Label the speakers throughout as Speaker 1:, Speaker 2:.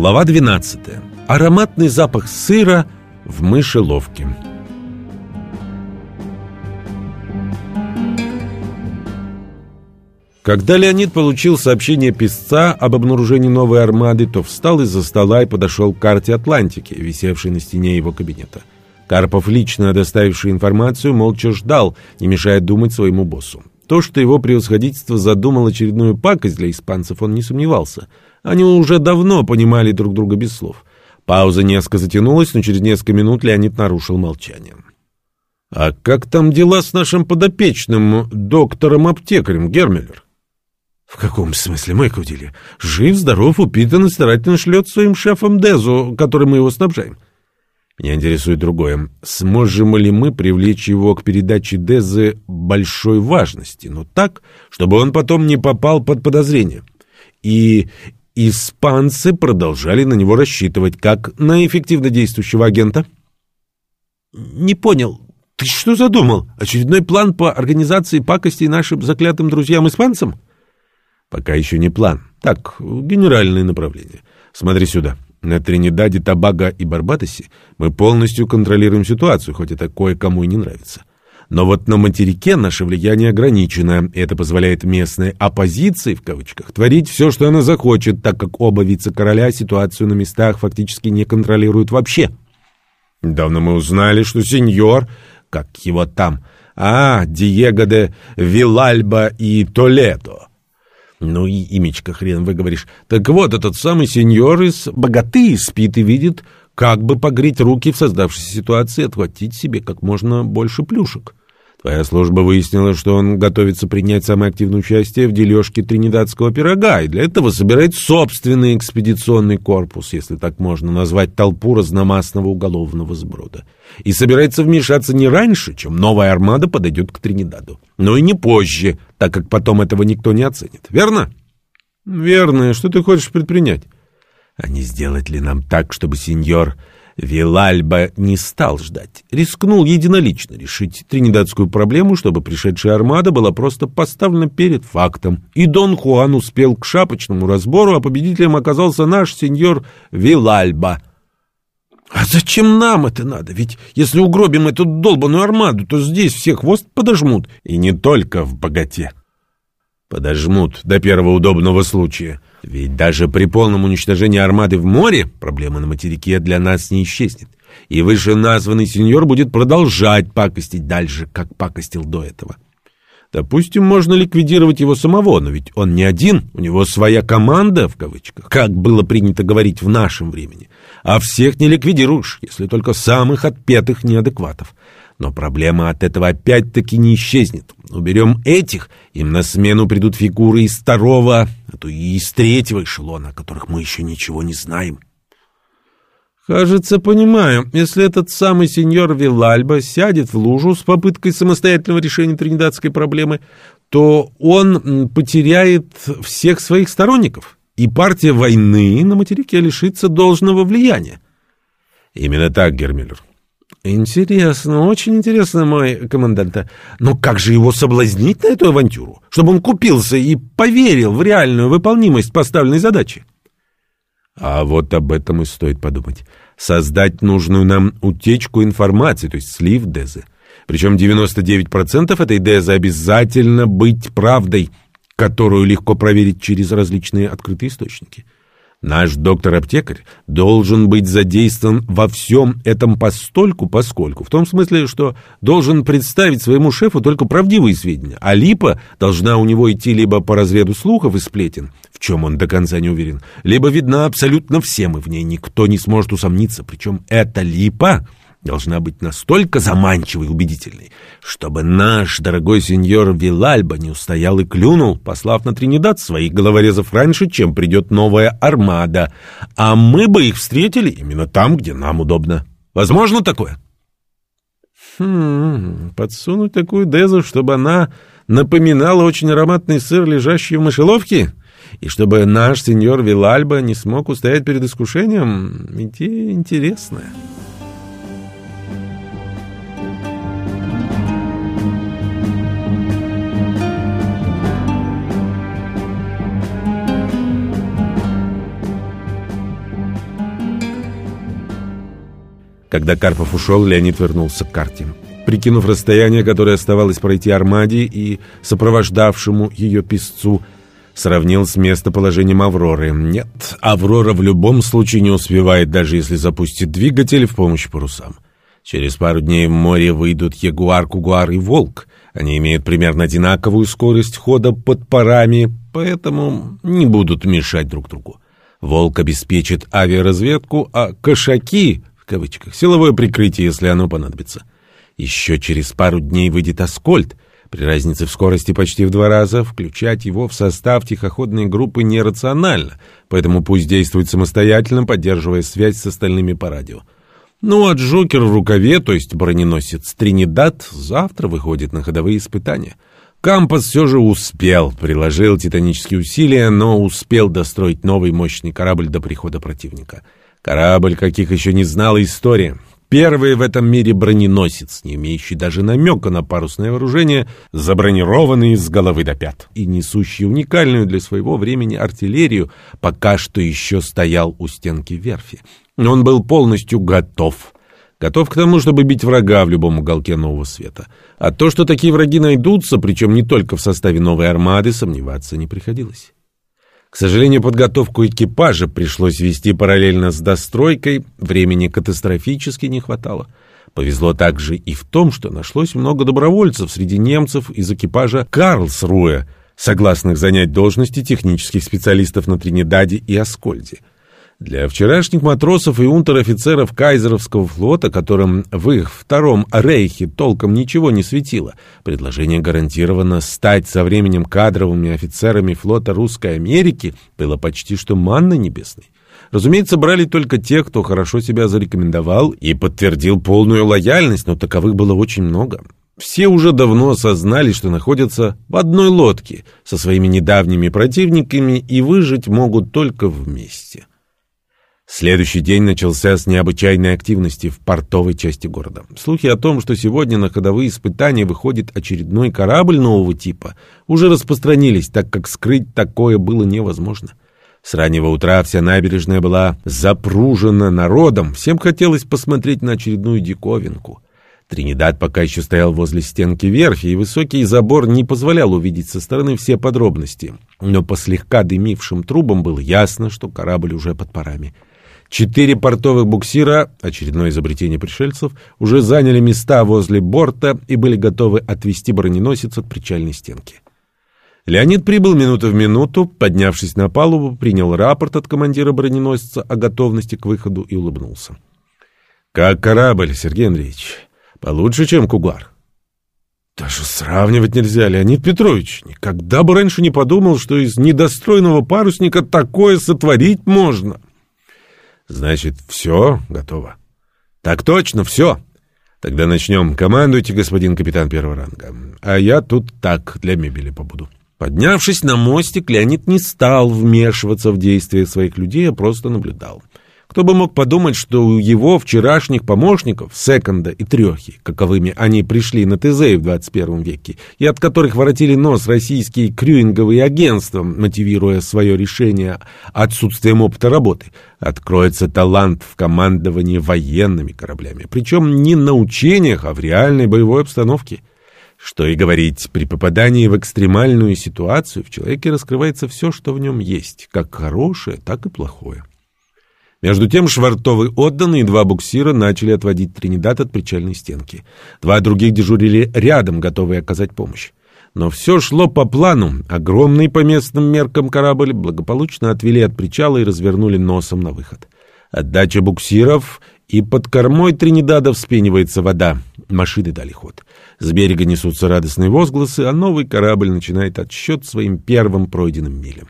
Speaker 1: Глава 12. Ароматный запах сыра в мышеловке. Когда Леонид получил сообщение писца об обнаружении новой армады, то встал из-за стола и подошел к карте Атлантики, висевшей на стене его кабинета. Карпов, лично доставивший информацию, молча ждал, не мешая думать своему боссу. То, что его превосходительство задумал очередную пакость для испанцев, он не сомневался – они уже давно понимали друг друга без слов. Пауза несколько затянулась, но через несколько минут Леонид нарушил молчание. «А как там дела с нашим подопечным доктором-аптекарем Гермелер?» «В каком смысле, мой Кудили? Жив, здоров, упитан и старательно шлет своим шефом Дезу, которым мы его снабжаем». Меня интересует другое. Сможем ли мы привлечь его к передаче Дезы большой важности, но так, чтобы он потом не попал под подозрение? И испанцы продолжали на него рассчитывать, как на эффективно действующего агента. «Не понял. Ты что задумал? Очередной план по организации пакостей нашим заклятым друзьям-испанцам?» «Пока еще не план. Так, генеральное направление. Смотри сюда. На Тринидаде, Табаго и Барбадосе мы полностью контролируем ситуацию, хоть это кое-кому и не нравится. Но вот на материке наше влияние ограничено, и это позволяет местной «оппозиции» в кавычках творить все, что она захочет, так как оба вице-короля ситуацию на местах фактически не контролируют вообще. Давно мы узнали, что сеньор, как его там, а, Диего де Вилальба и Толедо. Ну и имечко хрен выговоришь. Так вот, этот самый сеньор из богаты спит и видит, как бы погреть руки в создавшейся ситуации и отхватить себе как можно больше плюшек. Твоя служба выяснила, что он готовится принять самое активное участие в дележке тринидадского пирога, и для этого собирает собственный экспедиционный корпус, если так можно назвать толпу разномастного уголовного сброда. И собирается вмешаться не раньше, чем новая армада подойдет к Тринидаду. Но и не позже, так как потом этого никто не оценит. Верно? Верно. Что ты хочешь предпринять? А не сделать ли нам так, чтобы сеньор Вилальба не стал ждать. Рискнул единолично решить тринидадскую проблему, чтобы пришедшая армада была просто поставлена перед фактом. И Дон Хуан успел к шапочному разбору, а победителем оказался наш сеньор Вилальба. «А зачем нам это надо? Ведь если угробим эту долбаную армаду, то здесь все хвост подожмут. И не только в богате». «Подожмут до первого удобного случая». Ведь даже при полном уничтожении армады в море проблема на материке для нас не исчезнет. И вышеназванный сеньор будет продолжать пакостить дальше, как пакостил до этого. Допустим, можно ликвидировать его самого, но ведь он не один, у него своя команда, в кавычках, как было принято говорить в нашем времени. А всех не ликвидируешь, если только самых отпетых неадекватов. Но проблема от этого опять-таки не исчезнет. Уберем этих, им на смену придут фигуры из второго, а то и из третьего эшелона, о которых мы еще ничего не знаем. Кажется, понимаю. Если этот самый сеньор Вилальба сядет в лужу с попыткой самостоятельного решения тринидадской проблемы, то он потеряет всех своих сторонников, и партия войны на материке лишится должного влияния. Именно так, Гермиллер. Интересно, очень интересно, мой командант. Но как же его соблазнить на эту авантюру, чтобы он купился и поверил в реальную выполнимость поставленной задачи? А вот об этом и стоит подумать. Создать нужную нам утечку информации, то есть слив Дезы. Причем 99% этой Дезы обязательно быть правдой, которую легко проверить через различные открытые источники. Наш доктор-аптекарь должен быть задействован во всем этом постольку поскольку, в том смысле, что должен представить своему шефу только правдивые сведения, а липа должна у него идти либо по разведу слухов и сплетен, в чем он до конца не уверен, либо видна абсолютно всем, и в ней никто не сможет усомниться, причем эта липа должна быть настолько заманчивой и убедительной, чтобы наш дорогой сеньор Вилальба не устоял и клюнул, послав на Тринидад своих головорезов раньше, чем придет новая армада, а мы бы их встретили именно там, где нам удобно. Возможно такое? Хм, подсунуть такую дезу, чтобы она напоминала очень ароматный сыр, лежащий в мышеловке? И чтобы наш сеньор Вилальба не смог устоять перед искушением? Идея интересная. Когда Карпов ушел, Леонид вернулся к карте. Прикинув расстояние, которое оставалось пройти Армаде и сопровождавшему ее песцу, сравнил с местоположением Авроры. Нет, Аврора в любом случае не успевает, даже если запустит двигатель в помощь парусам. Через пару дней в море выйдут Ягуар, Кугуар и Волк. Они имеют примерно одинаковую скорость хода под парами, поэтому не будут мешать друг другу. Волк обеспечит авиаразведку, а «кошаки» кавычках силовое прикрытие, если оно понадобится. Еще через пару дней выйдет «Аскольд», при разнице в скорости почти в два раза включать его в состав тихоходной группы нерационально, поэтому пусть действует самостоятельно, поддерживая связь с остальными по радио. Ну а Джокер в рукаве, то есть броненосец Тринидад, завтра выходит на ходовые испытания. Кампас все же успел, приложил титанические усилия, но успел достроить новый мощный корабль до прихода противника. Корабль, каких еще не знала история. Первый в этом мире броненосец, не имеющий даже намека на парусное вооружение, забронированный с головы до пят и несущий уникальную для своего времени артиллерию, пока что еще стоял у стенки верфи. Он был полностью готов. Готов к тому, чтобы бить врага в любом уголке нового света. А то, что такие враги найдутся, причем не только в составе новой армады, сомневаться не приходилось. К сожалению, подготовку экипажа пришлось вести параллельно с достройкой, времени катастрофически не хватало. Повезло также и в том, что нашлось много добровольцев среди немцев из экипажа Карлсруэ, согласных занять должности технических специалистов на Тринидаде и Аскольде. Для вчерашних матросов и унтер-офицеров кайзеровского флота, которым в их втором рейхе толком ничего не светило, предложение гарантированно стать со временем кадровыми офицерами флота Русской Америки было почти что манной небесной. Разумеется, брали только тех, кто хорошо себя зарекомендовал и подтвердил полную лояльность, но таковых было очень много. Все уже давно осознали, что находятся в одной лодке со своими недавними противниками и выжить могут только вместе. Следующий день начался с необычайной активности в портовой части города. Слухи о том, что сегодня на ходовые испытания выходит очередной корабль нового типа, уже распространились, так как скрыть такое было невозможно. С раннего утра вся набережная была запружена народом, всем хотелось посмотреть на очередную диковинку. Тринидад пока еще стоял возле стенки верфи, и высокий забор не позволял увидеть со стороны все подробности. Но по слегка дымившим трубам было ясно, что корабль уже под парами. Четыре портовых буксира, очередное изобретение пришельцев, уже заняли места возле борта и были готовы отвести броненосец от причальной стенки. Леонид прибыл минуту в минуту, поднявшись на палубу, принял рапорт от командира броненосца о готовности к выходу и улыбнулся. «Как корабль, Сергей Андреевич? Получше, чем Кугар?» «Даже сравнивать нельзя, Леонид Петрович. Никогда бы раньше не подумал, что из недостроенного парусника такое сотворить можно». Значит, все готово. Так точно, все. Тогда начнем. Командуйте, господин капитан первого ранга. А я тут так, для мебели побуду. Поднявшись на мостик, Леонид не стал вмешиваться в действия своих людей, а просто наблюдал. Кто бы мог подумать, что у его вчерашних помощников, Секонда и Трехи, каковыми они пришли на ТЗ в 21 веке, и от которых воротили нос российские крюинговые агентства, мотивируя свое решение отсутствием опыта работы, откроется талант в командовании военными кораблями, причем не на учениях, а в реальной боевой обстановке. Что и говорить, при попадании в экстремальную ситуацию в человеке раскрывается все, что в нем есть, как хорошее, так и плохое. Между тем швартовы отданы, и два буксира начали отводить Тринидад от причальной стенки. Два других дежурили рядом, готовые оказать помощь. Но все шло по плану. Огромный по местным меркам корабль благополучно отвели от причала и развернули носом на выход. Отдача буксиров, и под кормой Тринидада вспенивается вода. Машины дали ход. С берега несутся радостные возгласы, а новый корабль начинает отсчет своим первым пройденным милям.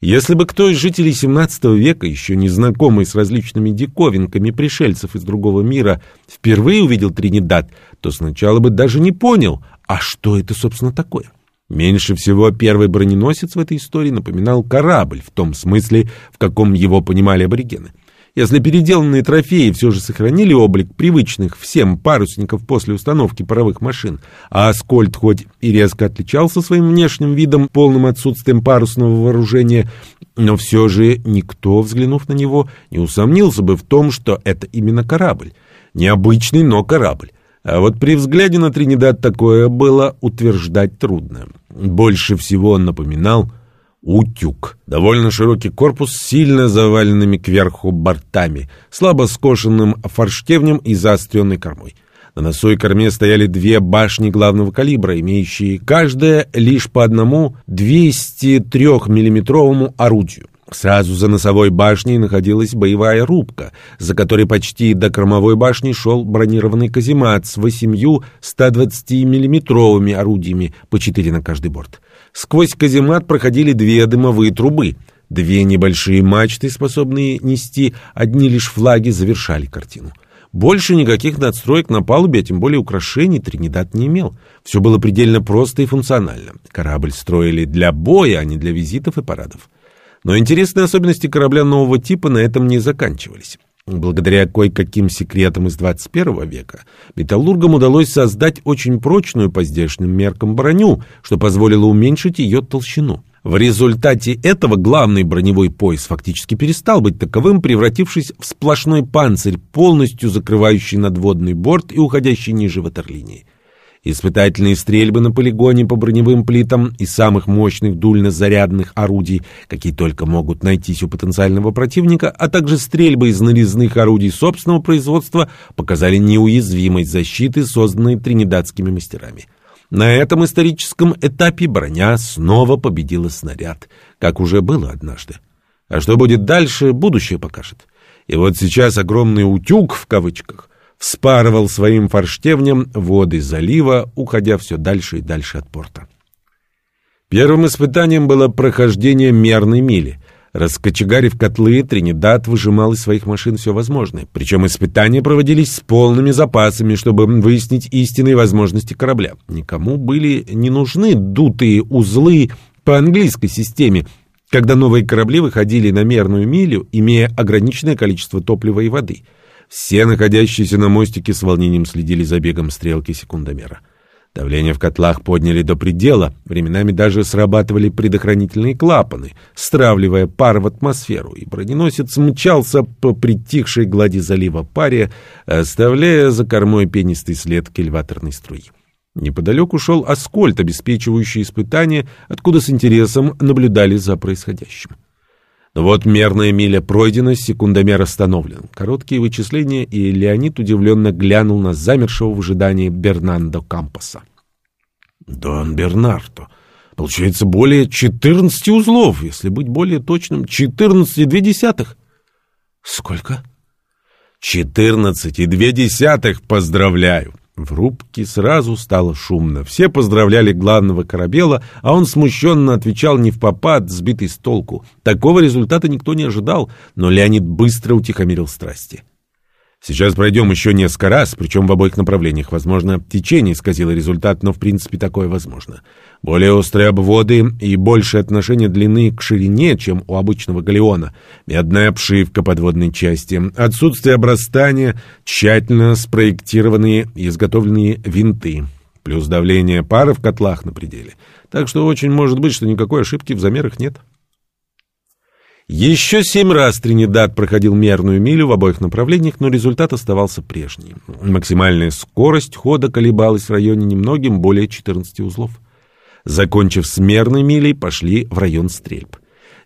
Speaker 1: Если бы кто из жителей XVII века, еще не знакомый с различными диковинками пришельцев из другого мира, впервые увидел Тринидад, то сначала бы даже не понял, а что это, собственно, такое. Меньше всего первый броненосец в этой истории напоминал корабль, в том смысле, в каком его понимали аборигены. Если переделанные трофеи все же сохранили облик привычных всем парусников после установки паровых машин, а Аскольд хоть и резко отличался своим внешним видом, полным отсутствием парусного вооружения, Но все же никто, взглянув на него, не усомнился бы в том, что это именно корабль. Необычный, но корабль. А вот при взгляде на Тринидад такое было утверждать трудно. Больше всего он напоминал утюг. Довольно широкий корпус с сильно заваленными кверху бортами, слабо скошенным форштевнем и заостренной кормой. На носу и корме стояли две башни главного калибра, имеющие каждая лишь по одному 203-миллиметровому орудию. Сразу за носовой башней находилась боевая рубка, за которой почти до кормовой башни шел бронированный каземат с восемью 120-миллиметровыми орудиями, по четыре на каждый борт. Сквозь каземат проходили две дымовые трубы. Две небольшие мачты, способные нести одни лишь флаги, завершали картину. Больше никаких надстроек на палубе, а тем более украшений Тринидад не имел. Все было предельно просто и функционально. Корабль строили для боя, а не для визитов и парадов. Но интересные особенности корабля нового типа на этом не заканчивались. Благодаря кое-каким секретам из 21 века металлургам удалось создать очень прочную по здешним меркам броню, что позволило уменьшить ее толщину. В результате этого главный броневой пояс фактически перестал быть таковым, превратившись в сплошной панцирь, полностью закрывающий надводный борт и уходящий ниже ватерлинии. Испытательные стрельбы на полигоне по броневым плитам и самых мощных дульно-зарядных орудий, какие только могут найтись у потенциального противника, а также стрельбы из нарезных орудий собственного производства показали неуязвимость защиты, созданной тринидадскими мастерами. На этом историческом этапе броня снова победила снаряд, как уже было однажды. А что будет дальше, будущее покажет. И вот сейчас огромный «утюг» в кавычках вспарывал своим форштевнем воды залива, уходя все дальше и дальше от порта. Первым испытанием было прохождение мерной мили. Раскочегарив котлы, Тринидад выжимал из своих машин все возможное. Причем испытания проводились с полными запасами, чтобы выяснить истинные возможности корабля. Никому были не нужны дутые узлы по английской системе, когда новые корабли выходили на мерную милю, имея ограниченное количество топлива и воды – все находящиеся на мостике с волнением следили за бегом стрелки секундомера. Давление в котлах подняли до предела, временами даже срабатывали предохранительные клапаны, стравливая пар в атмосферу, и броненосец мчался по притихшей глади залива паре, оставляя за кормой пенистый след кильваторной струи. Неподалеку шел Аскольд, обеспечивающий испытания, откуда с интересом наблюдали за происходящим. Вот мерная миля пройдена, секундомер остановлен. Короткие вычисления, и Леонид удивленно глянул на замершего в ожидании Бернандо Кампоса. «Дон Бернардо, получается более 14 узлов, если быть более точным, 14,2. «Сколько?» «14,2. Поздравляю!» В рубке сразу стало шумно. Все поздравляли главного корабела, а он смущенно отвечал не в попад, сбитый с толку. Такого результата никто не ожидал, но Леонид быстро утихомирил страсти. Сейчас пройдем еще несколько раз, причем в обоих направлениях. Возможно, течение исказило результат, но в принципе такое возможно. Более острые обводы и большее отношение длины к ширине, чем у обычного галеона. Медная обшивка подводной части, отсутствие обрастания, тщательно спроектированные и изготовленные винты. Плюс давление пара в котлах на пределе. Так что очень может быть, что никакой ошибки в замерах нет. Еще семь раз Тринидад проходил мерную милю в обоих направлениях, но результат оставался прежний. Максимальная скорость хода колебалась в районе немногим более 14 узлов. Закончив с мерной милей, пошли в район стрельб.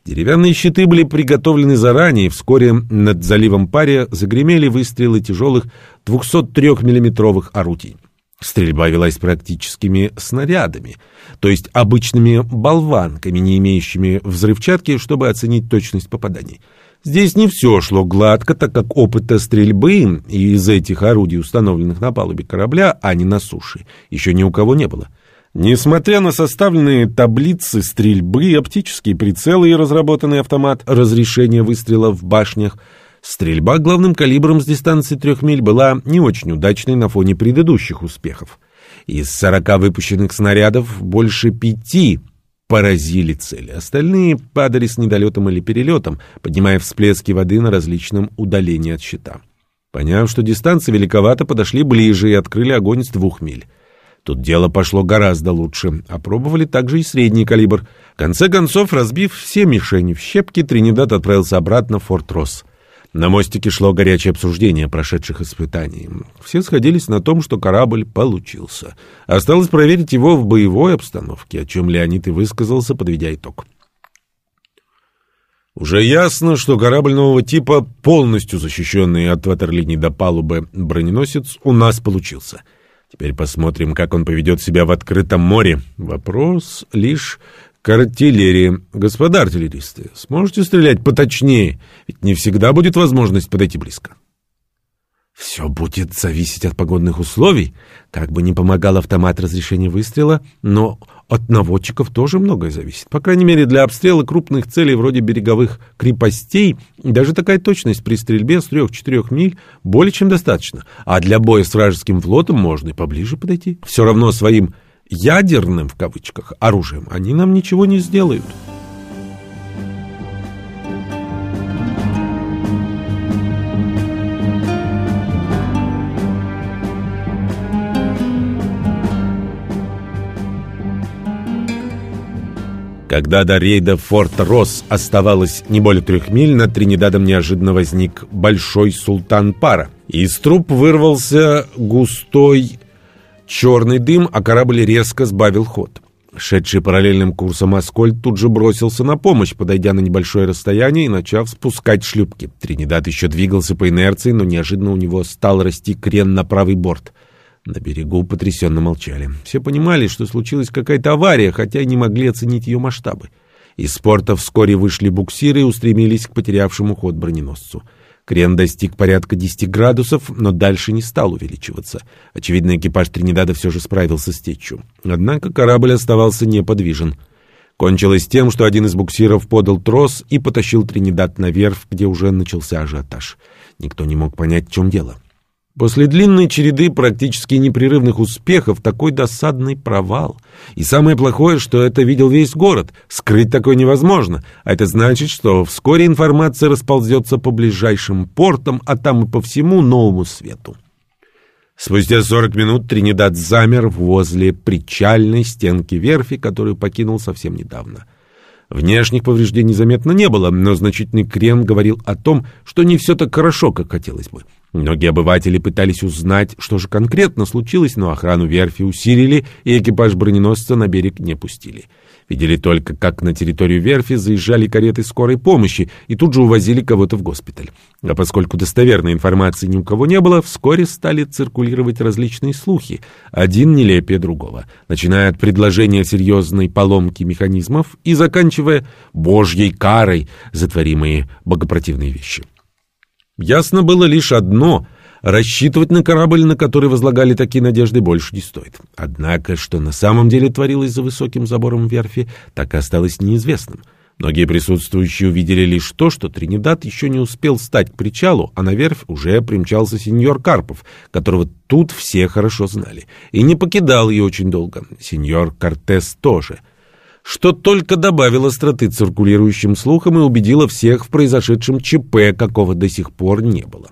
Speaker 1: Деревянные щиты были приготовлены заранее, и вскоре над заливом Пария загремели выстрелы тяжелых 203 миллиметровых орудий. Стрельба велась практическими снарядами, то есть обычными болванками, не имеющими взрывчатки, чтобы оценить точность попаданий. Здесь не все шло гладко, так как опыта стрельбы из этих орудий, установленных на палубе корабля, а не на суше, еще ни у кого не было. Несмотря на составленные таблицы стрельбы, оптические прицелы и разработанный автомат разрешения выстрела в башнях – Стрельба главным калибром с дистанции трех миль была не очень удачной на фоне предыдущих успехов. Из сорока выпущенных снарядов больше пяти поразили цели. Остальные падали с недолетом или перелетом, поднимая всплески воды на различном удалении от щита. Поняв, что дистанция великовата, подошли ближе и открыли огонь с двух миль. Тут дело пошло гораздо лучше. Опробовали также и средний калибр. В конце концов, разбив все мишени в щепки, Тринидад отправился обратно в Форт Росс. На мостике шло горячее обсуждение прошедших испытаний. Все сходились на том, что корабль получился. Осталось проверить его в боевой обстановке, о чем Леонид и высказался, подведя итог. Уже ясно, что корабль нового типа, полностью защищенный от ватерлинии до палубы броненосец, у нас получился. Теперь посмотрим, как он поведет себя в открытом море. Вопрос лишь к артиллерии. Господа артиллеристы, сможете стрелять поточнее? Ведь не всегда будет возможность подойти близко. Все будет зависеть от погодных условий. Как бы ни помогал автомат разрешения выстрела, но от наводчиков тоже многое зависит. По крайней мере, для обстрела крупных целей вроде береговых крепостей даже такая точность при стрельбе с 3-4 миль более чем достаточно. А для боя с вражеским флотом можно и поближе подойти. Все равно своим ядерным, в кавычках, оружием, они нам ничего не сделают. Когда до рейда Форт Росс оставалось не более трех миль, над Тринидадом неожиданно возник большой султан пара. Из труб вырвался густой черный дым, а корабль резко сбавил ход. Шедший параллельным курсом Аскольд тут же бросился на помощь, подойдя на небольшое расстояние и начав спускать шлюпки. Тринидад еще двигался по инерции, но неожиданно у него стал расти крен на правый борт. На берегу потрясенно молчали. Все понимали, что случилась какая-то авария, хотя и не могли оценить ее масштабы. Из порта вскоре вышли буксиры и устремились к потерявшему ход броненосцу. Крен достиг порядка 10 градусов, но дальше не стал увеличиваться. Очевидно, экипаж Тринидада все же справился с течью. Однако корабль оставался неподвижен. Кончилось тем, что один из буксиров подал трос и потащил Тринидад на верфь, где уже начался ажиотаж. Никто не мог понять, в чем дело. После длинной череды практически непрерывных успехов такой досадный провал. И самое плохое, что это видел весь город. Скрыть такое невозможно. А это значит, что вскоре информация расползется по ближайшим портам, а там и по всему новому свету. Спустя 40 минут Тринидад замер возле причальной стенки верфи, которую покинул совсем недавно. Внешних повреждений заметно не было, но значительный крен говорил о том, что не все так хорошо, как хотелось бы. Многие обыватели пытались узнать, что же конкретно случилось, но охрану верфи усилили, и экипаж броненосца на берег не пустили. Видели только, как на территорию верфи заезжали кареты скорой помощи и тут же увозили кого-то в госпиталь. А поскольку достоверной информации ни у кого не было, вскоре стали циркулировать различные слухи, один нелепее другого, начиная от предложения серьезной поломки механизмов и заканчивая божьей карой за творимые богопротивные вещи. Ясно было лишь одно — Рассчитывать на корабль, на который возлагали такие надежды, больше не стоит. Однако, что на самом деле творилось за высоким забором верфи, так и осталось неизвестным. Многие присутствующие увидели лишь то, что Тринидад еще не успел стать к причалу, а на верфь уже примчался сеньор Карпов, которого тут все хорошо знали, и не покидал ее очень долго. Сеньор Кортес тоже — что только добавило остроты циркулирующим слухам и убедило всех в произошедшем ЧП, какого до сих пор не было.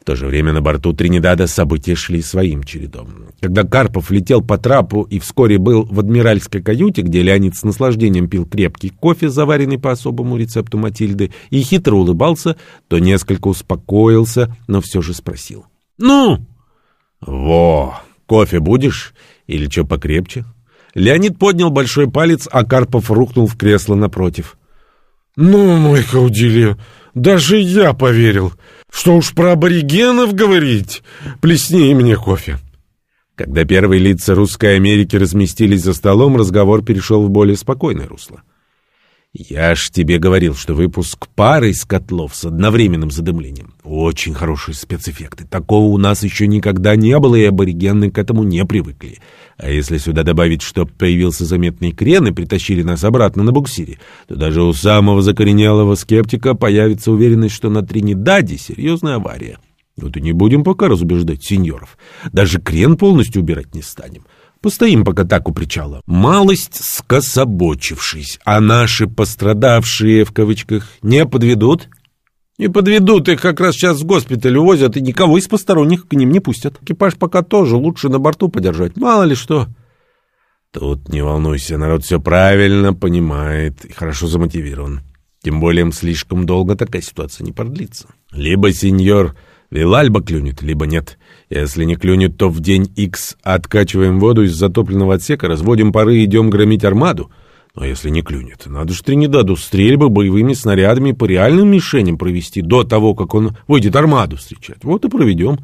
Speaker 1: В то же время на борту Тринидада события шли своим чередом. Когда Карпов летел по трапу и вскоре был в адмиральской каюте, где Леонид с наслаждением пил крепкий кофе, заваренный по особому рецепту Матильды, и хитро улыбался, то несколько успокоился, но все же спросил. «Ну?» «Во! Кофе будешь? Или что покрепче?» Леонид поднял большой палец, а Карпов рухнул в кресло напротив. «Ну, мой Каудильо, даже я поверил. Что уж про аборигенов говорить. Плесни мне кофе». Когда первые лица русской Америки разместились за столом, разговор перешел в более спокойное русло. Я ж тебе говорил, что выпуск пары из котлов с одновременным задымлением. Очень хорошие спецэффекты. Такого у нас еще никогда не было, и аборигены к этому не привыкли. А если сюда добавить, что появился заметный крен и притащили нас обратно на буксире, то даже у самого закоренелого скептика появится уверенность, что на Тринидаде серьезная авария. Вот и не будем пока разубеждать сеньоров. Даже крен полностью убирать не станем. Постоим пока так у причала. Малость скособочившись, а наши пострадавшие, в кавычках, не подведут? Не подведут, их как раз сейчас в госпиталь увозят, и никого из посторонних к ним не пустят. Экипаж пока тоже лучше на борту подержать, мало ли что. Тут не волнуйся, народ все правильно понимает и хорошо замотивирован. Тем более слишком долго такая ситуация не продлится. Либо сеньор Вилальба клюнет, либо нет. Если не клюнет, то в день X откачиваем воду из затопленного отсека, разводим пары и идем громить армаду. Но если не клюнет, надо же Тринидаду стрельбы боевыми снарядами по реальным мишеням провести до того, как он выйдет армаду встречать. Вот и проведем.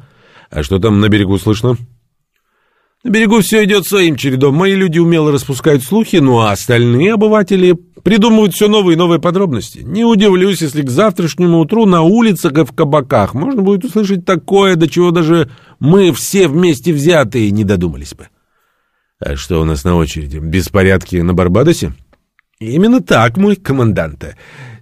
Speaker 1: А что там на берегу слышно? На берегу все идет своим чередом. Мои люди умело распускают слухи, ну а остальные обыватели придумывают все новые и новые подробности. Не удивлюсь, если к завтрашнему утру на улицах и в кабаках можно будет услышать такое, до чего даже мы все вместе взятые не додумались бы. А что у нас на очереди? Беспорядки на Барбадосе? Именно так, мой командант.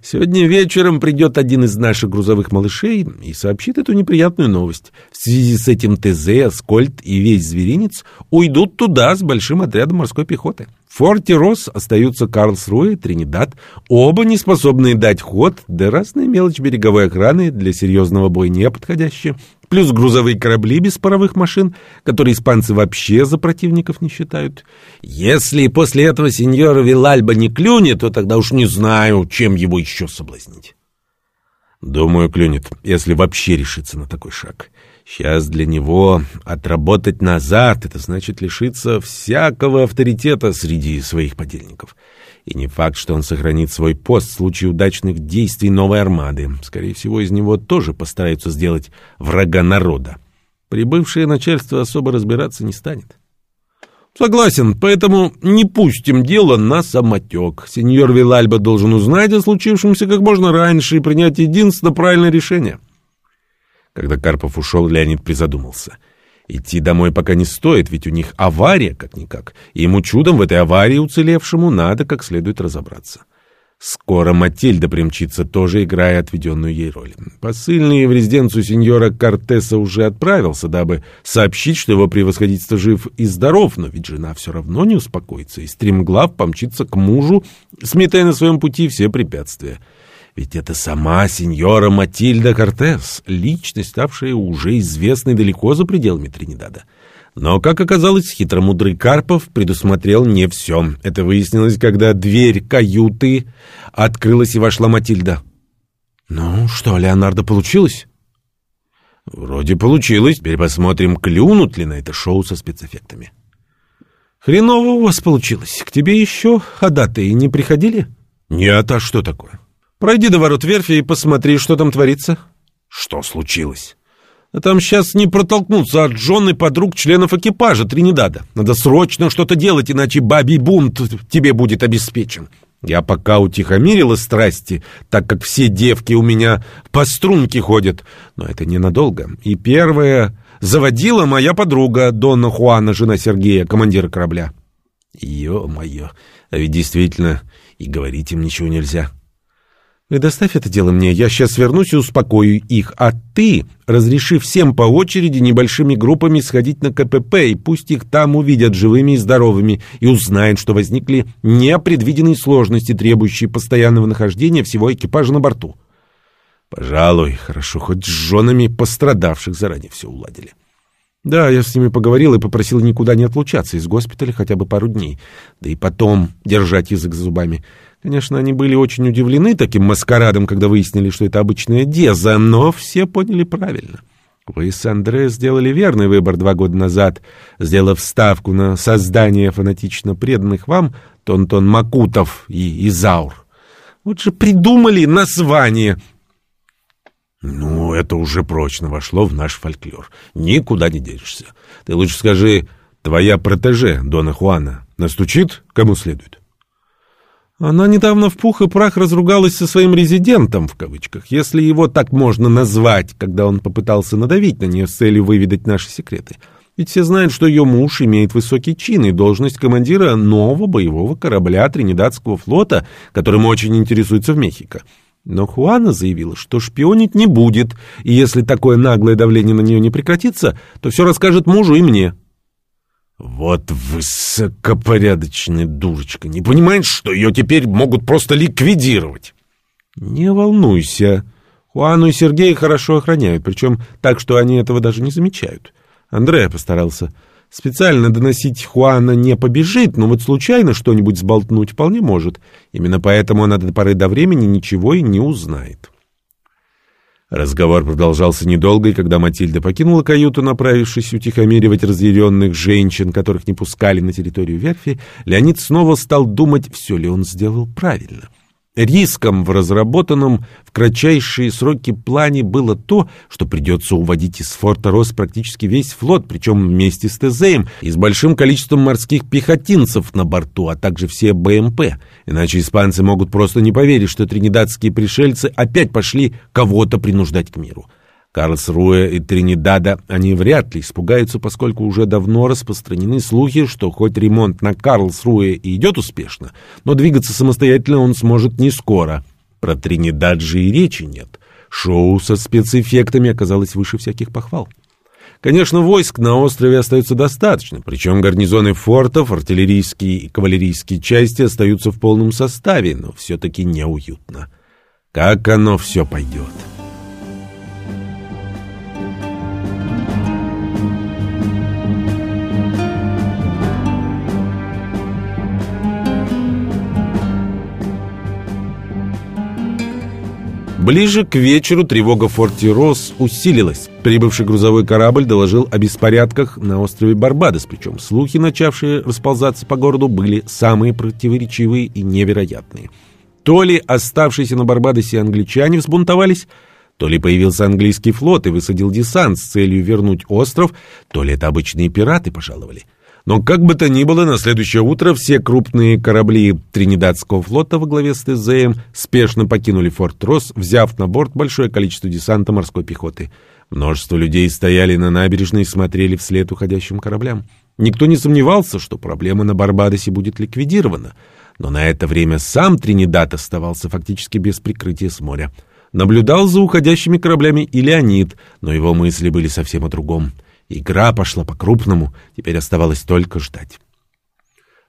Speaker 1: Сегодня вечером придет один из наших грузовых малышей и сообщит эту неприятную новость. В связи с этим ТЗ, Аскольд и весь зверинец уйдут туда с большим отрядом морской пехоты. Форте Росс остаются Карлсруэ Тринидад, оба не способные дать ход, да разная мелочь береговой охраны для серьезного боя не подходящая, плюс грузовые корабли без паровых машин, которые испанцы вообще за противников не считают. Если после этого сеньор Вилальба не клюнет, то тогда уж не знаю, чем его еще соблазнить. Думаю, клюнет, если вообще решится на такой шаг. Сейчас для него отработать назад — это значит лишиться всякого авторитета среди своих подельников. И не факт, что он сохранит свой пост в случае удачных действий новой армады. Скорее всего, из него тоже постараются сделать врага народа. Прибывшее начальство особо разбираться не станет. Согласен, поэтому не пустим дело на самотек. Сеньор Вилальба должен узнать о случившемся как можно раньше и принять единственно правильное решение. — когда Карпов ушел, Леонид призадумался. Идти домой пока не стоит, ведь у них авария как-никак, и ему чудом в этой аварии уцелевшему надо как следует разобраться. Скоро Матильда примчится, тоже играя отведенную ей роль. Посыльный в резиденцию сеньора Кортеса уже отправился, дабы сообщить, что его превосходительство жив и здоров, но ведь жена все равно не успокоится, и стремглав помчится к мужу, сметая на своем пути все препятствия. Ведь это сама сеньора Матильда Кортес, личность, ставшая уже известной далеко за пределами Тринидада. Но, как оказалось, хитромудрый Карпов предусмотрел не все. Это выяснилось, когда дверь каюты открылась и вошла Матильда. «Ну что, Леонардо, получилось?» «Вроде получилось. Теперь посмотрим, клюнут ли на это шоу со спецэффектами». «Хреново у вас получилось. К тебе еще ходатые не приходили?» «Нет, а что такое?» Пройди до ворот верфи и посмотри, что там творится. Что случилось? А там сейчас не протолкнуться от жены подруг членов экипажа Тринидада. Надо срочно что-то делать, иначе бабий бунт тебе будет обеспечен. Я пока утихомирила страсти, так как все девки у меня по струнке ходят. Но это ненадолго. И первая заводила моя подруга, Донна Хуана, жена Сергея, командира корабля. Ё-моё, а ведь действительно и говорить им ничего нельзя. Предоставь это дело мне, я сейчас вернусь и успокою их, а ты разреши всем по очереди небольшими группами сходить на КПП, и пусть их там увидят живыми и здоровыми, и узнают, что возникли непредвиденные сложности, требующие постоянного нахождения всего экипажа на борту. Пожалуй, хорошо, хоть с женами пострадавших заранее все уладили. Да, я с ними поговорил и попросил никуда не отлучаться из госпиталя хотя бы пару дней, да и потом держать язык за зубами. Конечно, они были очень удивлены таким маскарадом, когда выяснили, что это обычная деза, но все поняли правильно. Вы с Андре сделали верный выбор два года назад, сделав ставку на создание фанатично преданных вам Тонтон Макутов и Изаур. Вот же придумали название. Ну, это уже прочно вошло в наш фольклор. Никуда не денешься. Ты лучше скажи, твоя протеже, Дона Хуана, настучит кому следует? Она недавно в пух и прах разругалась со своим резидентом, в кавычках, если его так можно назвать, когда он попытался надавить на нее с целью выведать наши секреты. Ведь все знают, что ее муж имеет высокий чин и должность командира нового боевого корабля Тринидадского флота, которым очень интересуется в Мехико. Но Хуана заявила, что шпионить не будет, и если такое наглое давление на нее не прекратится, то все расскажет мужу и мне. Вот высокопорядочная дурочка. Не понимает, что ее теперь могут просто ликвидировать. Не волнуйся. Хуану и Сергея хорошо охраняют, причем так, что они этого даже не замечают. Андреа постарался. Специально доносить Хуана не побежит, но вот случайно что-нибудь сболтнуть вполне может. Именно поэтому она до поры до времени ничего и не узнает. Разговор продолжался недолго, и когда Матильда покинула каюту, направившись утихомиривать разъяренных женщин, которых не пускали на территорию верфи, Леонид снова стал думать, все ли он сделал правильно. — Риском в разработанном в кратчайшие сроки плане было то, что придется уводить из форта Рос практически весь флот, причем вместе с Тезеем и с большим количеством морских пехотинцев на борту, а также все БМП. Иначе испанцы могут просто не поверить, что тринидадские пришельцы опять пошли кого-то принуждать к миру. Карлсруэ и Тринидада они вряд ли испугаются, поскольку уже давно распространены слухи, что хоть ремонт на Карлсруэ и идет успешно, но двигаться самостоятельно он сможет не скоро. Про Тринидад же и речи нет. Шоу со спецэффектами оказалось выше всяких похвал. Конечно, войск на острове остается достаточно, причем гарнизоны фортов, артиллерийские и кавалерийские части остаются в полном составе, но все-таки неуютно. Как оно все пойдет? Ближе к вечеру тревога форте Росс усилилась. Прибывший грузовой корабль доложил о беспорядках на острове Барбадос, причем слухи, начавшие расползаться по городу, были самые противоречивые и невероятные. То ли оставшиеся на Барбадосе англичане взбунтовались, то ли появился английский флот и высадил десант с целью вернуть остров, то ли это обычные пираты пожаловали. Но как бы то ни было, на следующее утро все крупные корабли Тринидадского флота во главе с Тезеем спешно покинули форт Росс, взяв на борт большое количество десанта морской пехоты. Множество людей стояли на набережной и смотрели вслед уходящим кораблям. Никто не сомневался, что проблема на Барбадосе будет ликвидирована. Но на это время сам Тринидад оставался фактически без прикрытия с моря. Наблюдал за уходящими кораблями и Леонид, но его мысли были совсем о другом. Игра пошла по-крупному, теперь оставалось только ждать.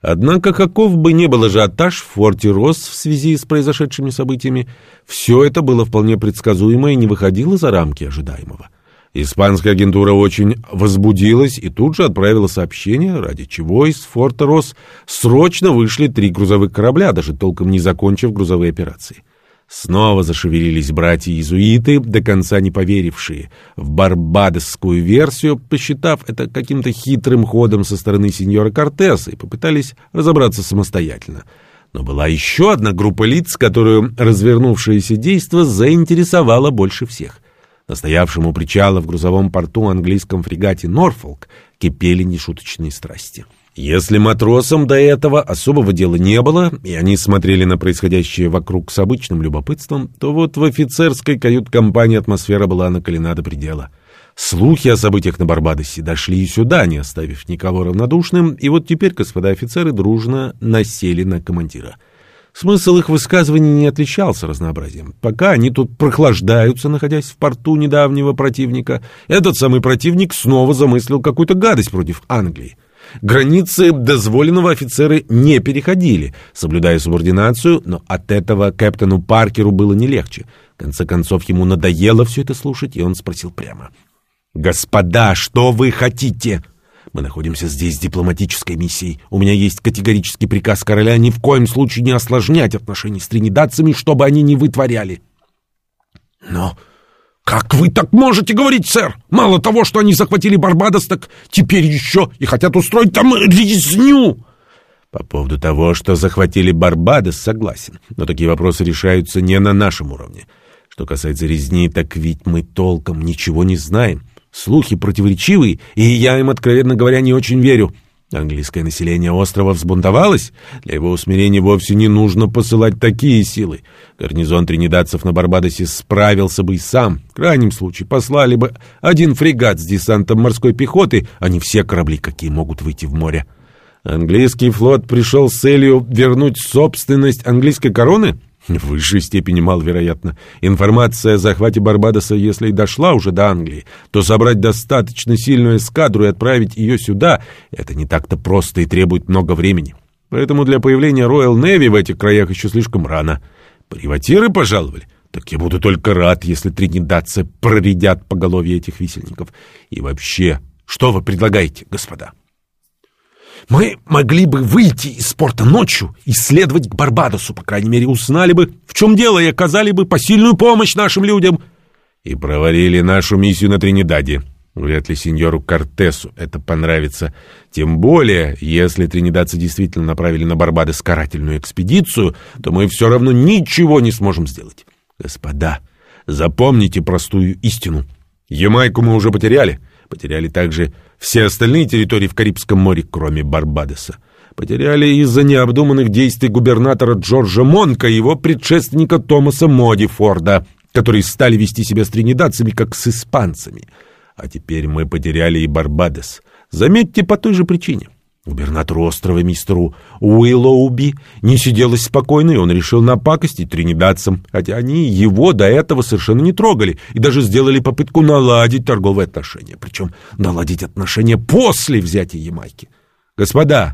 Speaker 1: Однако, каков бы ни был ажиотаж в форте Рос в связи с произошедшими событиями, все это было вполне предсказуемо и не выходило за рамки ожидаемого. Испанская агентура очень возбудилась и тут же отправила сообщение, ради чего из форта Рос срочно вышли три грузовых корабля, даже толком не закончив грузовые операции. Снова зашевелились братья-иезуиты, до конца не поверившие в барбадосскую версию, посчитав это каким-то хитрым ходом со стороны сеньора Кортеса и попытались разобраться самостоятельно. Но была еще одна группа лиц, которую развернувшееся действо заинтересовало больше всех. Настоявшему причала в грузовом порту английском фрегате «Норфолк» кипели нешуточные страсти. Если матросам до этого особого дела не было, и они смотрели на происходящее вокруг с обычным любопытством, то вот в офицерской кают-компании атмосфера была накалена до предела. Слухи о событиях на Барбадосе дошли и сюда, не оставив никого равнодушным, и вот теперь господа офицеры дружно насели на командира. Смысл их высказываний не отличался разнообразием. Пока они тут прохлаждаются, находясь в порту недавнего противника, этот самый противник снова замыслил какую-то гадость против Англии. Границы дозволенного офицеры не переходили, соблюдая субординацию, но от этого капитану Паркеру было не легче. В конце концов, ему надоело все это слушать, и он спросил прямо. «Господа, что вы хотите?» Мы находимся здесь с дипломатической миссией. У меня есть категорический приказ короля ни в коем случае не осложнять отношения с тринидадцами, чтобы они не вытворяли. Но «Как вы так можете говорить, сэр? Мало того, что они захватили Барбадос, так теперь еще и хотят устроить там резню!» По поводу того, что захватили Барбадос, согласен. Но такие вопросы решаются не на нашем уровне. Что касается резни, так ведь мы толком ничего не знаем. Слухи противоречивые, и я им, откровенно говоря, не очень верю. Английское население острова взбунтовалось. Для его усмирения вовсе не нужно посылать такие силы. Гарнизон тринидадцев на Барбадосе справился бы и сам. В крайнем случае послали бы один фрегат с десантом морской пехоты, а не все корабли, какие могут выйти в море. Английский флот пришел с целью вернуть собственность английской короны? В высшей степени маловероятно. Информация о захвате Барбадоса, если и дошла уже до Англии, то собрать достаточно сильную эскадру и отправить ее сюда — это не так-то просто и требует много времени. Поэтому для появления Royal Navy в этих краях еще слишком рано. Приватиры пожаловали. Так я буду только рад, если тринидадцы проредят поголовье этих висельников. И вообще, что вы предлагаете, господа? Мы могли бы выйти из порта ночью и следовать к Барбадосу, по крайней мере, узнали бы, в чем дело, и оказали бы посильную помощь нашим людям. И проварили нашу миссию на Тринидаде. Вряд ли сеньору Кортесу это понравится. Тем более, если тринидадцы действительно направили на Барбадос карательную экспедицию, то мы все равно ничего не сможем сделать. Господа, запомните простую истину. Ямайку мы уже потеряли. Потеряли также все остальные территории в Карибском море, кроме Барбадоса. Потеряли из-за необдуманных действий губернатора Джорджа Монка и его предшественника Томаса Моди Форда, которые стали вести себя с тринидадцами, как с испанцами. А теперь мы потеряли и Барбадос. Заметьте, по той же причине. Губернатору острова мистеру Уиллоуби не сиделось спокойно, и он решил напакостить тринидадцам, хотя они его до этого совершенно не трогали и даже сделали попытку наладить торговые отношения, причем наладить отношения после взятия Ямайки. Господа,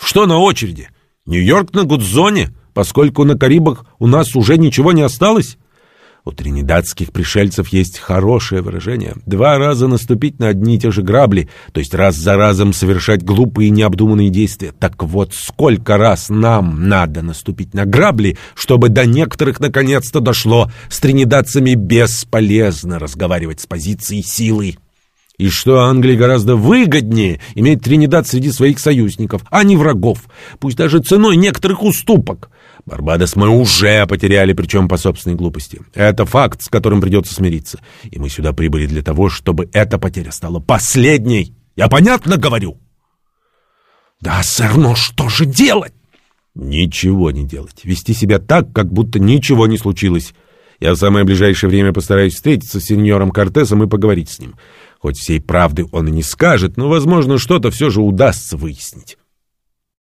Speaker 1: что на очереди? Нью-Йорк на Гудзоне, поскольку на Карибах у нас уже ничего не осталось? У тринидадских пришельцев есть хорошее выражение. Два раза наступить на одни и те же грабли, то есть раз за разом совершать глупые и необдуманные действия. Так вот, сколько раз нам надо наступить на грабли, чтобы до некоторых наконец-то дошло. С тринидадцами бесполезно разговаривать с позиции силы. И что Англии гораздо выгоднее иметь Тринидад среди своих союзников, а не врагов, пусть даже ценой некоторых уступок. Барбадос мы уже потеряли, причем по собственной глупости. Это факт, с которым придется смириться. И мы сюда прибыли для того, чтобы эта потеря стала последней. Я понятно говорю? Да, сэр, но что же делать? Ничего не делать. Вести себя так, как будто ничего не случилось. Я в самое ближайшее время постараюсь встретиться с сеньором Кортесом и поговорить с ним. Хоть всей правды он и не скажет, но, возможно, что-то все же удастся выяснить.